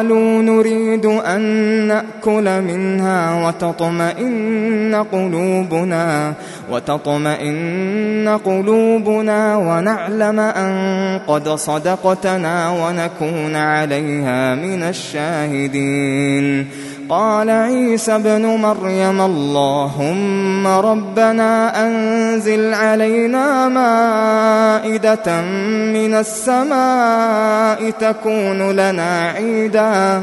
قالوا نريد أن نأكل منها وتطمئن قلوبنا وتطمئن قلوبنا ونعلم أن قد صدقتنا ونكون عليها من الشاهدين. قال عيسى ابن مريم اللهم ربنا أنزل علينا مائدة من السماء تكون لنا عيداً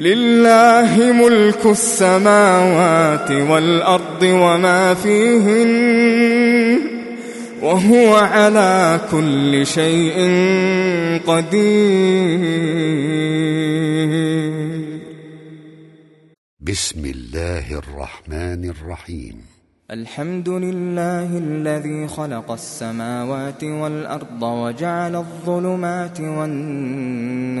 لله ملك السماوات والأرض وما فيهن وهو على كل شيء قدير بسم الله الرحمن الرحيم الحمد لله الذي خلق السماوات والأرض وجعل الظلمات والنور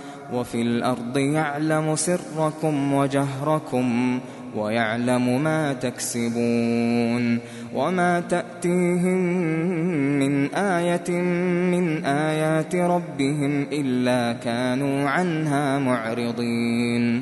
وفي الأرض يعلم سركم وجهركم ويعلم ما تكسبون وما تأتيهم من آية من آيات ربهم إلا كانوا عنها معرضين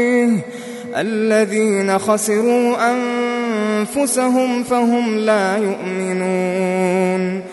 الذين خسروا أنفسهم فهم لا يؤمنون.